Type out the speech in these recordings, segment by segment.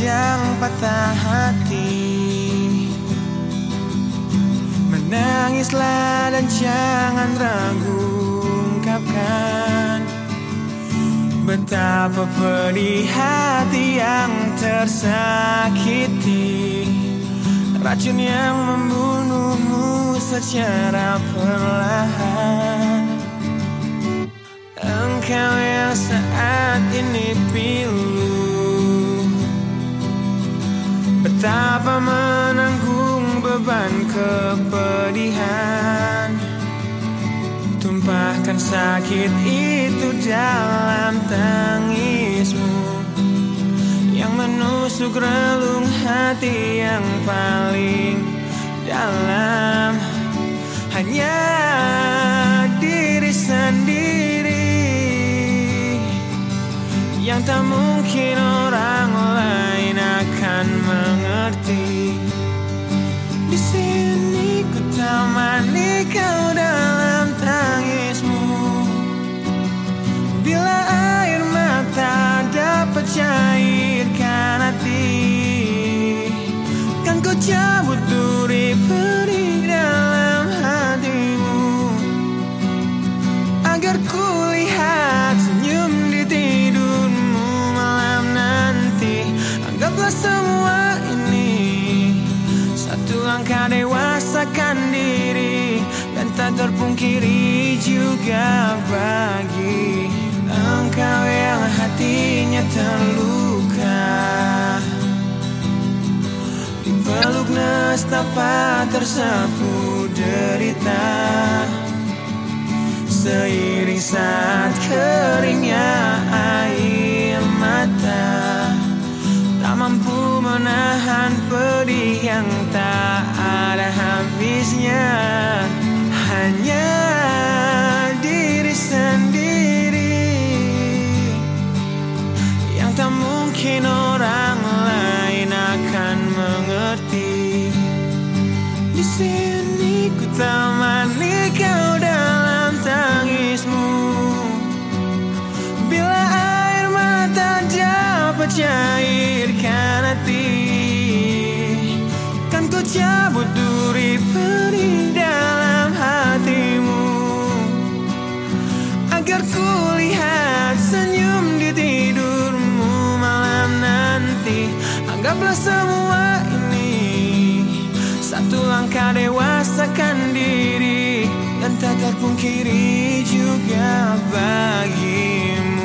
sedang patah hati. Menangislah dan jangan ragu ungkapkan Betapa pedih hati yang tersakiti. Racun yang membunuhmu secara perlahan. Engkau yang saat ini pilu beban kepedihan. Tumpahkan sakit itu dalam tangismu Yang menusuk relung hati yang paling dalam. Hanya diri sendiri Yang tak mungkin Di sini ku temani kau dalam tangismu. Bila air mata dapat cairkan hati Kan ku cabut duri perih dalam hatimu. Agar ku lihat senyum di tidurmu malam nanti Anggaplah semua langkah dewasakan diri Dan tak terpungkiri juga bagi Engkau yang hatinya terluka. Dipeluk nestapa tersapu derita Seiring saat keringnya mungkin orang lain akan mengerti. Di sini ku temani kau dalam tangismu. Bila air mata dapat cairkan hati Kan ku cabut duri perih dalam hatimu. Agar ku Anggaplah semua ini Satu langkah dewasakan diri Dan tak terpungkiri juga bagimu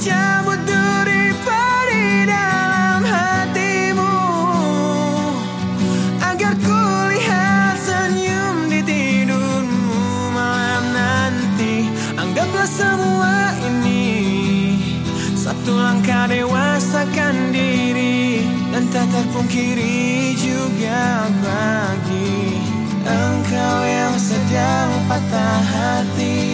cabut duri pari dalam hatimu. Agar ku lihat senyum di tidurmu malam nanti. Anggaplah semua ini Satu langkah dewasakan diri Dan tak terpungkiri juga bagi Engkau yang sedang patah hati